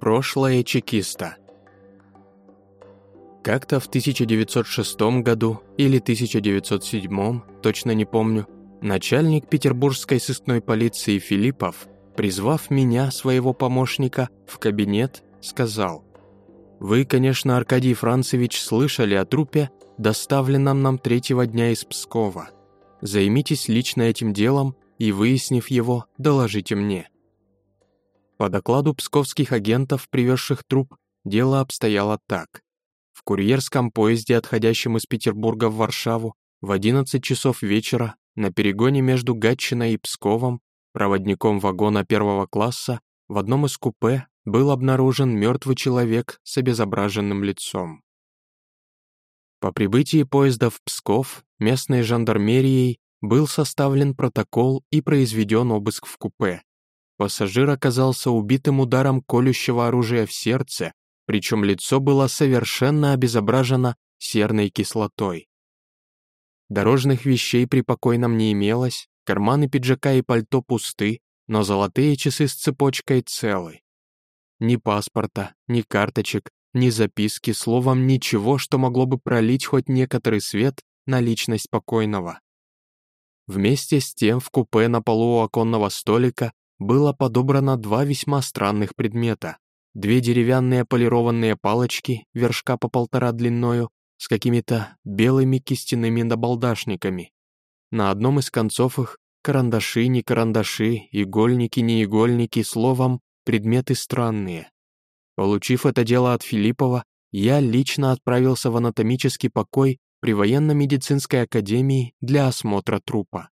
Прошлое чекиста Как-то в 1906 году или 1907, точно не помню, начальник петербургской сыскной полиции Филиппов, призвав меня, своего помощника, в кабинет, сказал «Вы, конечно, Аркадий Францевич, слышали о трупе, доставленном нам третьего дня из Пскова. Займитесь лично этим делом и, выяснив его, доложите мне». По докладу псковских агентов, привезших труп, дело обстояло так. В курьерском поезде, отходящем из Петербурга в Варшаву, в 11 часов вечера на перегоне между Гатчиной и Псковом проводником вагона первого класса в одном из купе был обнаружен мертвый человек с обезображенным лицом. По прибытии поезда в Псков местной жандармерией был составлен протокол и произведен обыск в купе. Пассажир оказался убитым ударом колющего оружия в сердце, причем лицо было совершенно обезображено серной кислотой. Дорожных вещей при покойном не имелось, карманы пиджака и пальто пусты, но золотые часы с цепочкой целы. Ни паспорта, ни карточек, ни записки, словом, ничего, что могло бы пролить хоть некоторый свет на личность покойного. Вместе с тем в купе на полу у оконного столика было подобрано два весьма странных предмета. Две деревянные полированные палочки, вершка по полтора длиною, с какими-то белыми кистяными набалдашниками. На одном из концов их карандаши, не карандаши, игольники, не игольники, словом, предметы странные. Получив это дело от Филиппова, я лично отправился в анатомический покой при военно-медицинской академии для осмотра трупа.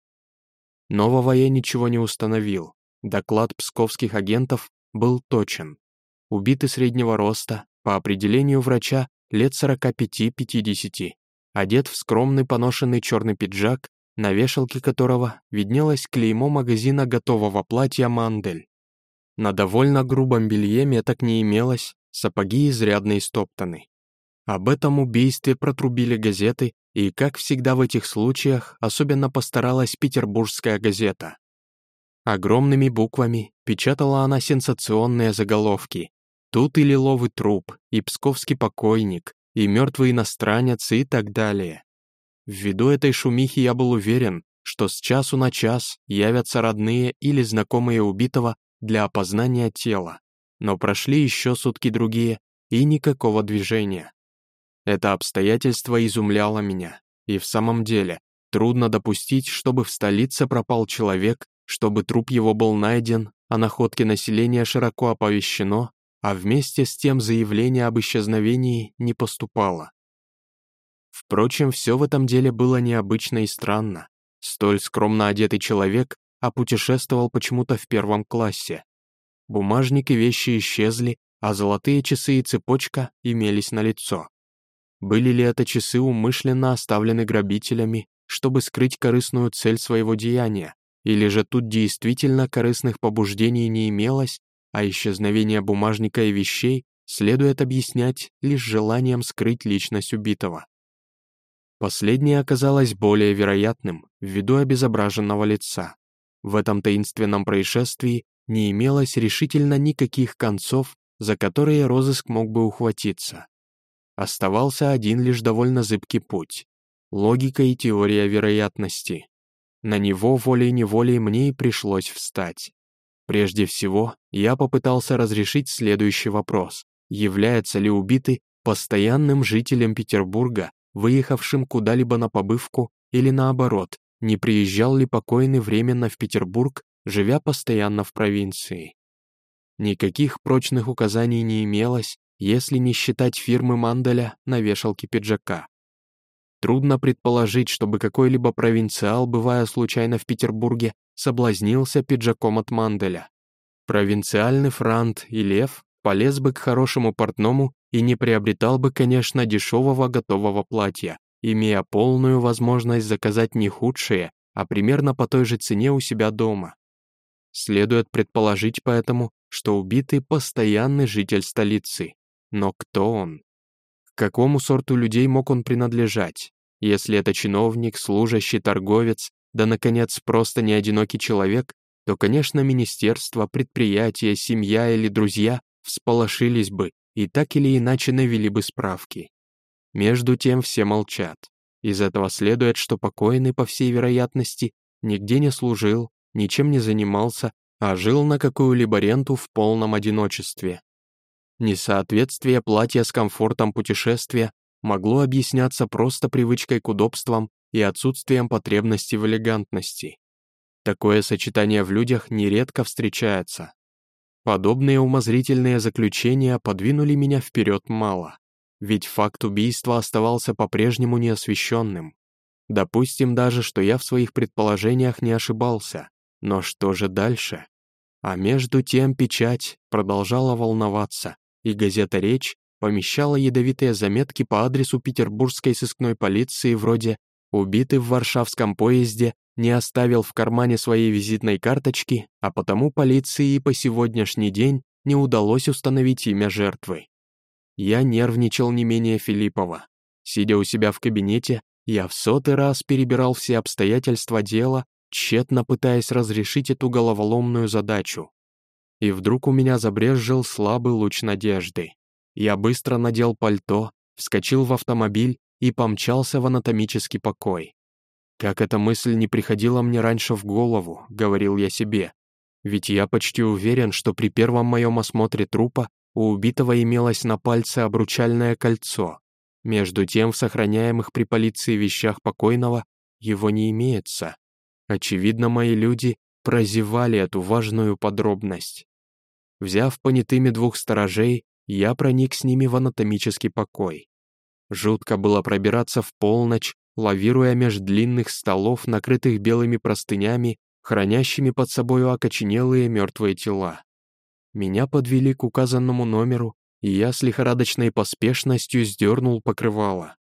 Нового я ничего не установил. Доклад псковских агентов был точен. Убитый среднего роста, по определению врача, лет 45-50, одет в скромный поношенный черный пиджак, на вешалке которого виднелось клеймо магазина готового платья «Мандель». На довольно грубом белье меток не имелось, сапоги изрядно истоптаны. Об этом убийстве протрубили газеты, и, как всегда в этих случаях, особенно постаралась петербургская газета. Огромными буквами печатала она сенсационные заголовки. Тут и лиловый труп, и псковский покойник, и мертвый иностранец и так далее. Ввиду этой шумихи я был уверен, что с часу на час явятся родные или знакомые убитого для опознания тела. Но прошли еще сутки другие, и никакого движения. Это обстоятельство изумляло меня. И в самом деле, трудно допустить, чтобы в столице пропал человек, чтобы труп его был найден, о находке населения широко оповещено, а вместе с тем заявление об исчезновении не поступало. Впрочем, все в этом деле было необычно и странно. Столь скромно одетый человек, а путешествовал почему-то в первом классе. Бумажник и вещи исчезли, а золотые часы и цепочка имелись на лицо. Были ли это часы умышленно оставлены грабителями, чтобы скрыть корыстную цель своего деяния, или же тут действительно корыстных побуждений не имелось, а исчезновение бумажника и вещей следует объяснять лишь желанием скрыть личность убитого. Последнее оказалось более вероятным ввиду обезображенного лица. В этом таинственном происшествии не имелось решительно никаких концов, за которые розыск мог бы ухватиться. Оставался один лишь довольно зыбкий путь — логика и теория вероятности. На него волей-неволей мне и пришлось встать. Прежде всего, я попытался разрешить следующий вопрос. Является ли убитый постоянным жителем Петербурга, выехавшим куда-либо на побывку, или наоборот, не приезжал ли покойный временно в Петербург, живя постоянно в провинции? Никаких прочных указаний не имелось, если не считать фирмы Манделя на вешалке пиджака. Трудно предположить, чтобы какой-либо провинциал, бывая случайно в Петербурге, соблазнился пиджаком от Манделя. Провинциальный франт и лев полез бы к хорошему портному и не приобретал бы, конечно, дешевого готового платья, имея полную возможность заказать не худшее, а примерно по той же цене у себя дома. Следует предположить поэтому, что убитый постоянный житель столицы. Но кто он? Какому сорту людей мог он принадлежать, если это чиновник, служащий, торговец, да, наконец, просто не одинокий человек, то, конечно, министерство, предприятие, семья или друзья всполошились бы и так или иначе навели бы справки. Между тем все молчат. Из этого следует, что покойный, по всей вероятности, нигде не служил, ничем не занимался, а жил на какую-либо ренту в полном одиночестве. Несоответствие платья с комфортом путешествия могло объясняться просто привычкой к удобствам и отсутствием потребности в элегантности. Такое сочетание в людях нередко встречается. Подобные умозрительные заключения подвинули меня вперед мало, ведь факт убийства оставался по-прежнему неосвещенным. Допустим даже, что я в своих предположениях не ошибался, но что же дальше? А между тем печать продолжала волноваться, и газета «Речь» помещала ядовитые заметки по адресу петербургской сыскной полиции вроде «Убитый в варшавском поезде не оставил в кармане своей визитной карточки, а потому полиции и по сегодняшний день не удалось установить имя жертвы. Я нервничал не менее Филиппова. Сидя у себя в кабинете, я в сотый раз перебирал все обстоятельства дела, тщетно пытаясь разрешить эту головоломную задачу. И вдруг у меня забрезжил слабый луч надежды. Я быстро надел пальто, вскочил в автомобиль и помчался в анатомический покой. «Как эта мысль не приходила мне раньше в голову», — говорил я себе. «Ведь я почти уверен, что при первом моем осмотре трупа у убитого имелось на пальце обручальное кольцо. Между тем, в сохраняемых при полиции вещах покойного его не имеется. Очевидно, мои люди прозевали эту важную подробность. Взяв понятыми двух сторожей, я проник с ними в анатомический покой. Жутко было пробираться в полночь лавируя меж длинных столов, накрытых белыми простынями, хранящими под собою окоченелые мертвые тела. Меня подвели к указанному номеру, и я с лихорадочной поспешностью сдернул покрывало.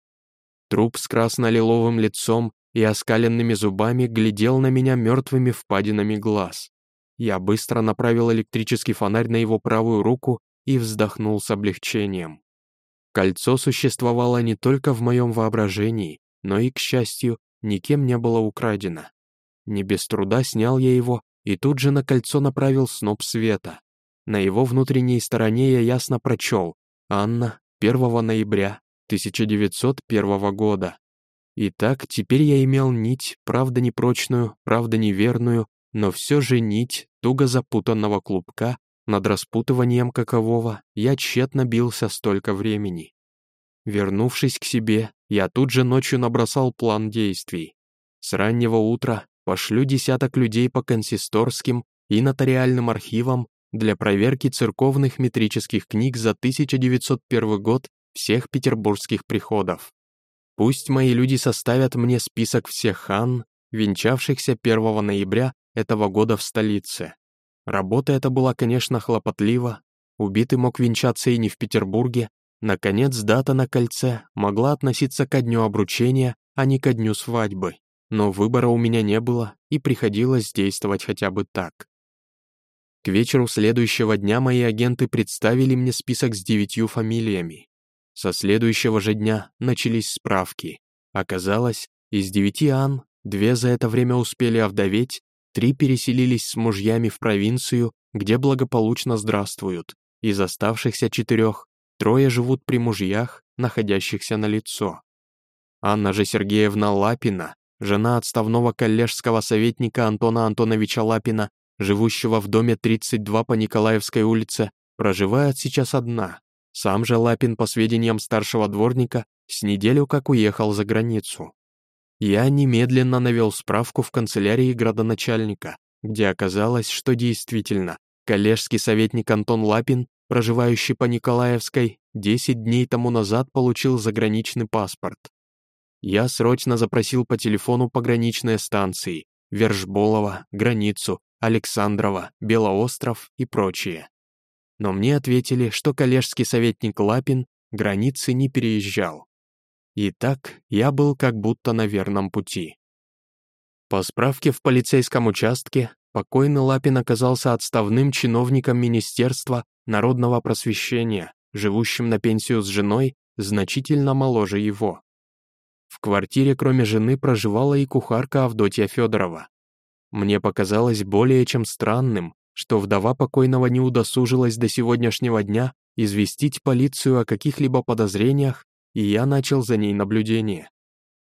Труп с красно-лиловым лицом и оскаленными зубами глядел на меня мертвыми впадинами глаз. Я быстро направил электрический фонарь на его правую руку и вздохнул с облегчением. Кольцо существовало не только в моем воображении, но и, к счастью, никем не было украдено. Не без труда снял я его и тут же на кольцо направил сноп света. На его внутренней стороне я ясно прочел «Анна, 1 ноября 1901 года». Итак, теперь я имел нить, правда непрочную, правда неверную, но все же нить туго запутанного клубка, над распутыванием какового я тщетно бился столько времени. Вернувшись к себе, я тут же ночью набросал план действий. С раннего утра пошлю десяток людей по консисторским и нотариальным архивам для проверки церковных метрических книг за 1901 год всех петербургских приходов. Пусть мои люди составят мне список всех хан, венчавшихся 1 ноября этого года в столице. Работа эта была, конечно, хлопотлива. Убитый мог венчаться и не в Петербурге, Наконец, дата на кольце могла относиться ко дню обручения, а не ко дню свадьбы. Но выбора у меня не было, и приходилось действовать хотя бы так. К вечеру следующего дня мои агенты представили мне список с девятью фамилиями. Со следующего же дня начались справки. Оказалось, из девяти Ан две за это время успели овдоветь, три переселились с мужьями в провинцию, где благополучно здравствуют. Из оставшихся четырех Трое живут при мужьях, находящихся на лицо. Анна же Сергеевна Лапина, жена отставного коллежского советника Антона Антоновича Лапина, живущего в доме 32 по Николаевской улице, проживает сейчас одна. Сам же Лапин, по сведениям старшего дворника, с неделю как уехал за границу. Я немедленно навел справку в канцелярии градоначальника, где оказалось, что действительно, коллежский советник Антон Лапин проживающий по Николаевской, 10 дней тому назад получил заграничный паспорт. Я срочно запросил по телефону пограничные станции Вержболова, Границу, Александрова, Белоостров и прочие. Но мне ответили, что коллежский советник Лапин границы не переезжал. И так я был как будто на верном пути. По справке в полицейском участке, покойный Лапин оказался отставным чиновником Министерства народного просвещения, живущим на пенсию с женой, значительно моложе его. В квартире кроме жены проживала и кухарка Авдотья Федорова. Мне показалось более чем странным, что вдова покойного не удосужилась до сегодняшнего дня известить полицию о каких-либо подозрениях, и я начал за ней наблюдение.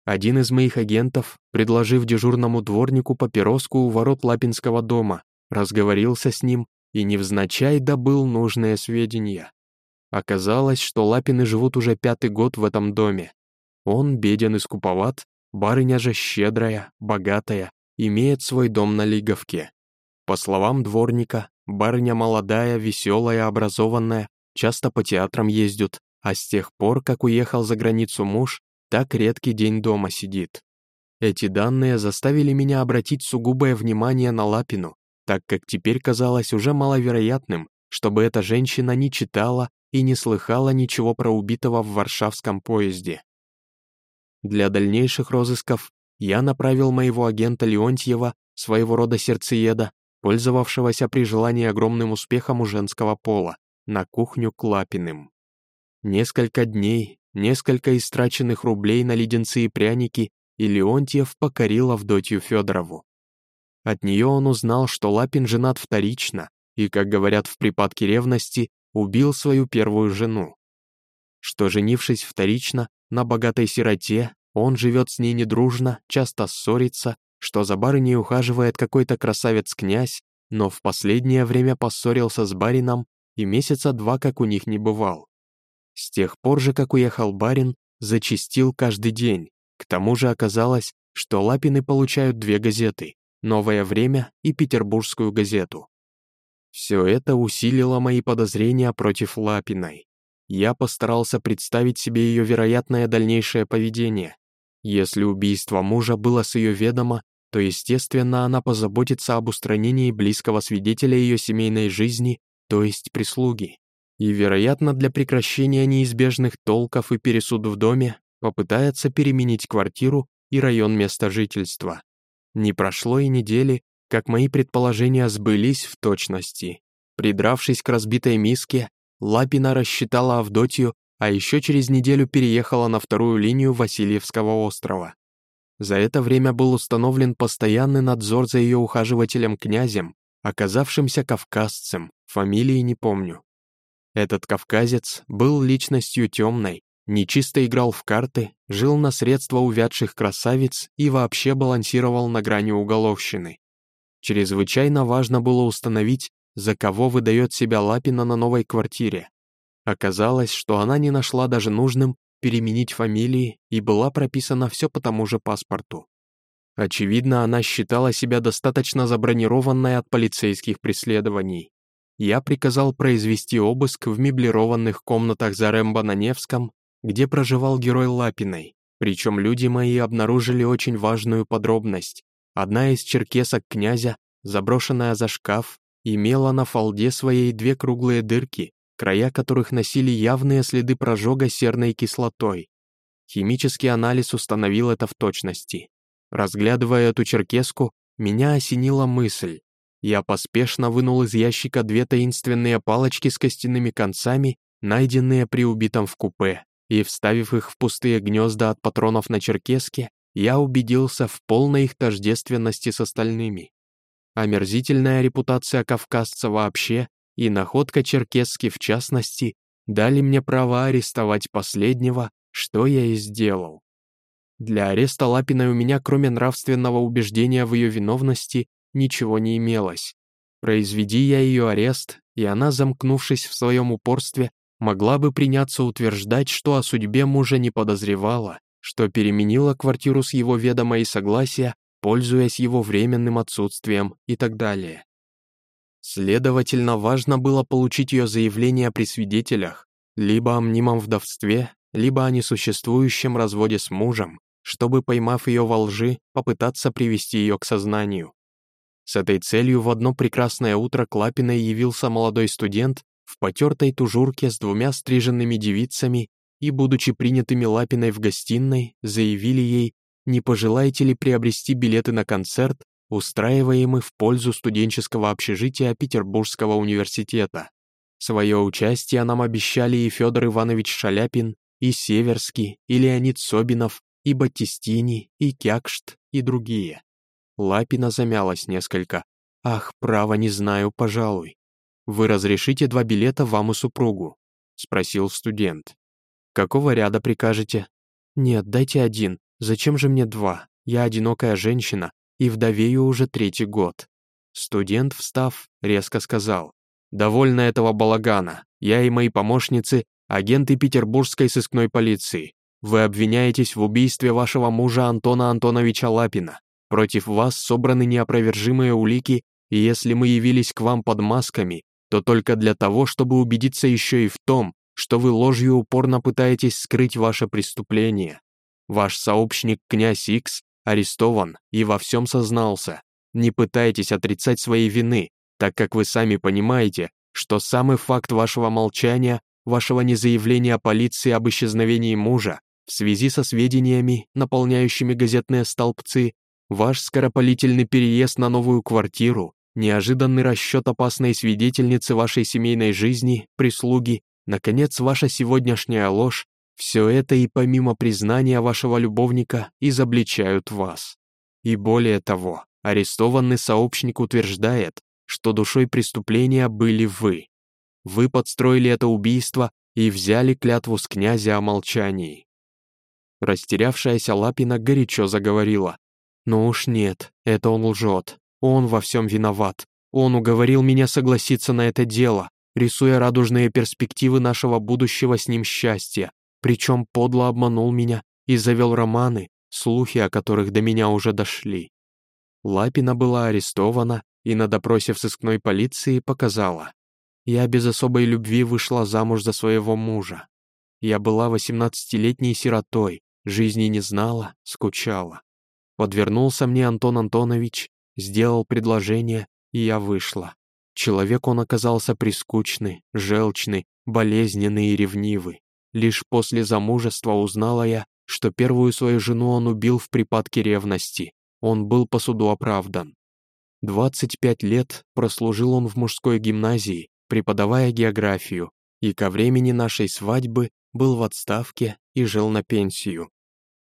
Один из моих агентов, предложив дежурному дворнику папироску у ворот Лапинского дома, разговорился с ним и невзначай добыл нужные сведения. Оказалось, что Лапины живут уже пятый год в этом доме. Он беден и скуповат, барыня же щедрая, богатая, имеет свой дом на Лиговке. По словам дворника, барыня молодая, веселая, образованная, часто по театрам ездят, а с тех пор, как уехал за границу муж, так редкий день дома сидит. Эти данные заставили меня обратить сугубое внимание на Лапину, так как теперь казалось уже маловероятным, чтобы эта женщина не читала и не слыхала ничего про убитого в варшавском поезде. Для дальнейших розысков я направил моего агента Леонтьева, своего рода сердцееда, пользовавшегося при желании огромным успехом у женского пола, на кухню к Лапиным. Несколько дней несколько истраченных рублей на леденцы и пряники, и Леонтьев покорил Авдотью Федорову. От нее он узнал, что Лапин женат вторично и, как говорят в припадке ревности, убил свою первую жену. Что, женившись вторично на богатой сироте, он живет с ней недружно, часто ссорится, что за барыней ухаживает какой-то красавец-князь, но в последнее время поссорился с барином и месяца два как у них не бывал. С тех пор же, как уехал барин, зачистил каждый день. К тому же оказалось, что Лапины получают две газеты «Новое время» и «Петербургскую газету». Все это усилило мои подозрения против Лапиной. Я постарался представить себе ее вероятное дальнейшее поведение. Если убийство мужа было с ее ведома, то, естественно, она позаботится об устранении близкого свидетеля ее семейной жизни, то есть прислуги и, вероятно, для прекращения неизбежных толков и пересуд в доме попытается переменить квартиру и район места жительства. Не прошло и недели, как мои предположения сбылись в точности. Придравшись к разбитой миске, Лапина рассчитала Авдотью, а еще через неделю переехала на вторую линию Васильевского острова. За это время был установлен постоянный надзор за ее ухаживателем князем, оказавшимся кавказцем, фамилии не помню. Этот кавказец был личностью темной, нечисто играл в карты, жил на средства увядших красавиц и вообще балансировал на грани уголовщины. Чрезвычайно важно было установить, за кого выдает себя Лапина на новой квартире. Оказалось, что она не нашла даже нужным переменить фамилии и была прописана все по тому же паспорту. Очевидно, она считала себя достаточно забронированной от полицейских преследований я приказал произвести обыск в меблированных комнатах Заремба на Невском, где проживал герой Лапиной, причем люди мои обнаружили очень важную подробность. Одна из черкесок князя, заброшенная за шкаф, имела на фалде своей две круглые дырки, края которых носили явные следы прожога серной кислотой. Химический анализ установил это в точности. Разглядывая эту черкеску, меня осенила мысль, я поспешно вынул из ящика две таинственные палочки с костяными концами, найденные при убитом в купе, и, вставив их в пустые гнезда от патронов на черкеске, я убедился в полной их тождественности с остальными. Омерзительная репутация кавказца вообще и находка черкесски в частности дали мне право арестовать последнего, что я и сделал. Для ареста Лапиной у меня, кроме нравственного убеждения в ее виновности, ничего не имелось. Произведи я ее арест, и она, замкнувшись в своем упорстве, могла бы приняться утверждать, что о судьбе мужа не подозревала, что переменила квартиру с его ведома и согласия, пользуясь его временным отсутствием и так далее. Следовательно, важно было получить ее заявление при свидетелях, либо о мнимом вдовстве, либо о несуществующем разводе с мужем, чтобы, поймав ее во лжи, попытаться привести ее к сознанию. С этой целью в одно прекрасное утро к Лапиной явился молодой студент в потертой тужурке с двумя стриженными девицами и, будучи принятыми Лапиной в гостиной, заявили ей, не пожелаете ли приобрести билеты на концерт, устраиваемый в пользу студенческого общежития Петербургского университета. Свое участие нам обещали и Федор Иванович Шаляпин, и Северский, и Леонид Собинов, и Батистини, и Кякшт, и другие. Лапина замялась несколько. Ах, право, не знаю, пожалуй. Вы разрешите два билета вам и супругу? Спросил студент. Какого ряда прикажете? Нет, дайте один. Зачем же мне два? Я одинокая женщина и вдовею уже третий год. Студент, встав, резко сказал. «Довольно этого балагана. Я и мои помощницы – агенты петербургской сыскной полиции. Вы обвиняетесь в убийстве вашего мужа Антона Антоновича Лапина. Против вас собраны неопровержимые улики, и если мы явились к вам под масками, то только для того, чтобы убедиться еще и в том, что вы ложью упорно пытаетесь скрыть ваше преступление. Ваш сообщник князь Икс арестован и во всем сознался. Не пытайтесь отрицать своей вины, так как вы сами понимаете, что самый факт вашего молчания, вашего незаявления полиции об исчезновении мужа, в связи со сведениями, наполняющими газетные столбцы, ваш скоропалительный переезд на новую квартиру, неожиданный расчет опасной свидетельницы вашей семейной жизни, прислуги, наконец, ваша сегодняшняя ложь, все это и помимо признания вашего любовника изобличают вас. И более того, арестованный сообщник утверждает, что душой преступления были вы. Вы подстроили это убийство и взяли клятву с князя о молчании. Растерявшаяся Лапина горячо заговорила. «Ну уж нет, это он лжет. Он во всем виноват. Он уговорил меня согласиться на это дело, рисуя радужные перспективы нашего будущего с ним счастья, причем подло обманул меня и завел романы, слухи о которых до меня уже дошли. Лапина была арестована и на допросе в сыскной полиции показала. Я без особой любви вышла замуж за своего мужа. Я была восемнадцатилетней сиротой, жизни не знала, скучала. Подвернулся мне Антон Антонович, сделал предложение, и я вышла. Человек он оказался прискучный, желчный, болезненный и ревнивый. Лишь после замужества узнала я, что первую свою жену он убил в припадке ревности. Он был по суду оправдан. 25 лет прослужил он в мужской гимназии, преподавая географию, и ко времени нашей свадьбы был в отставке и жил на пенсию.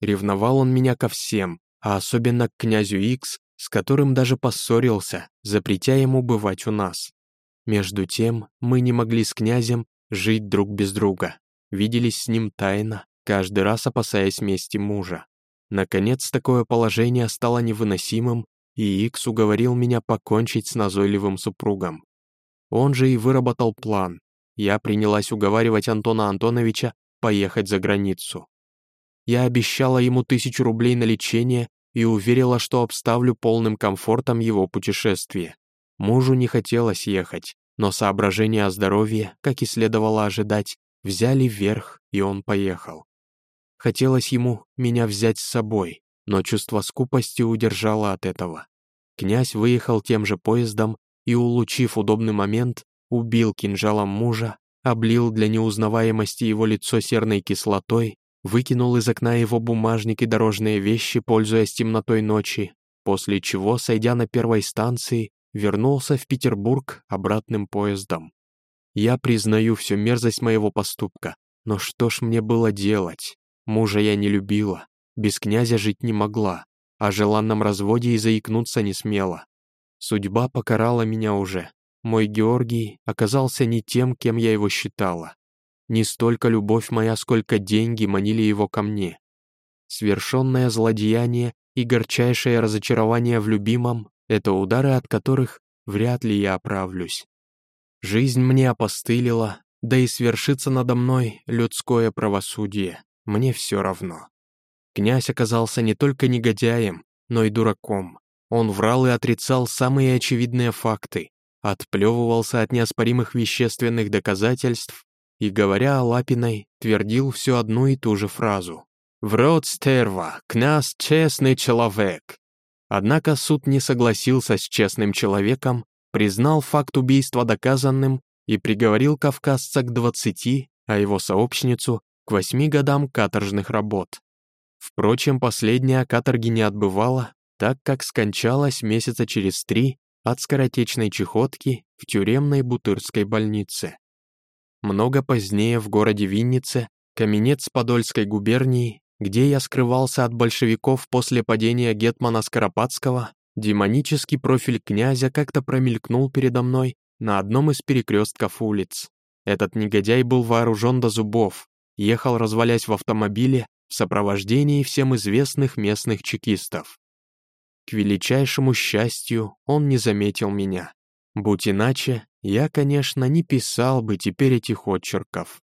Ревновал он меня ко всем, а особенно к князю Икс, с которым даже поссорился, запретя ему бывать у нас. Между тем, мы не могли с князем жить друг без друга виделись с ним тайно, каждый раз опасаясь мести мужа. Наконец, такое положение стало невыносимым, и Икс уговорил меня покончить с назойливым супругом. Он же и выработал план. Я принялась уговаривать Антона Антоновича поехать за границу. Я обещала ему тысячу рублей на лечение и уверила, что обставлю полным комфортом его путешествие. Мужу не хотелось ехать, но соображения о здоровье, как и следовало ожидать, взяли вверх, и он поехал. Хотелось ему меня взять с собой, но чувство скупости удержало от этого. Князь выехал тем же поездом и, улучив удобный момент, убил кинжалом мужа, облил для неузнаваемости его лицо серной кислотой, выкинул из окна его бумажник и дорожные вещи, пользуясь темнотой ночи, после чего, сойдя на первой станции, вернулся в Петербург обратным поездом. Я признаю всю мерзость моего поступка, но что ж мне было делать? Мужа я не любила, без князя жить не могла, о желанном разводе и заикнуться не смела. Судьба покарала меня уже. Мой Георгий оказался не тем, кем я его считала. Не столько любовь моя, сколько деньги манили его ко мне. Свершенное злодеяние и горчайшее разочарование в любимом — это удары, от которых вряд ли я оправлюсь. Жизнь мне опостылила, да и свершится надо мной людское правосудие. Мне все равно. Князь оказался не только негодяем, но и дураком. Он врал и отрицал самые очевидные факты, отплевывался от неоспоримых вещественных доказательств и, говоря о Лапиной, твердил всю одну и ту же фразу. «Врот стерва, князь честный человек». Однако суд не согласился с честным человеком признал факт убийства доказанным и приговорил кавказца к 20, а его сообщницу к 8 годам каторжных работ. Впрочем, последняя каторги не отбывала, так как скончалась месяца через три от скоротечной чехотки в тюремной Бутырской больнице. Много позднее в городе Виннице, каменец Подольской губернии, где я скрывался от большевиков после падения Гетмана Скоропадского, Демонический профиль князя как-то промелькнул передо мной на одном из перекрестков улиц. Этот негодяй был вооружен до зубов, ехал развалясь в автомобиле в сопровождении всем известных местных чекистов. К величайшему счастью, он не заметил меня. Будь иначе, я, конечно, не писал бы теперь этих отчерков.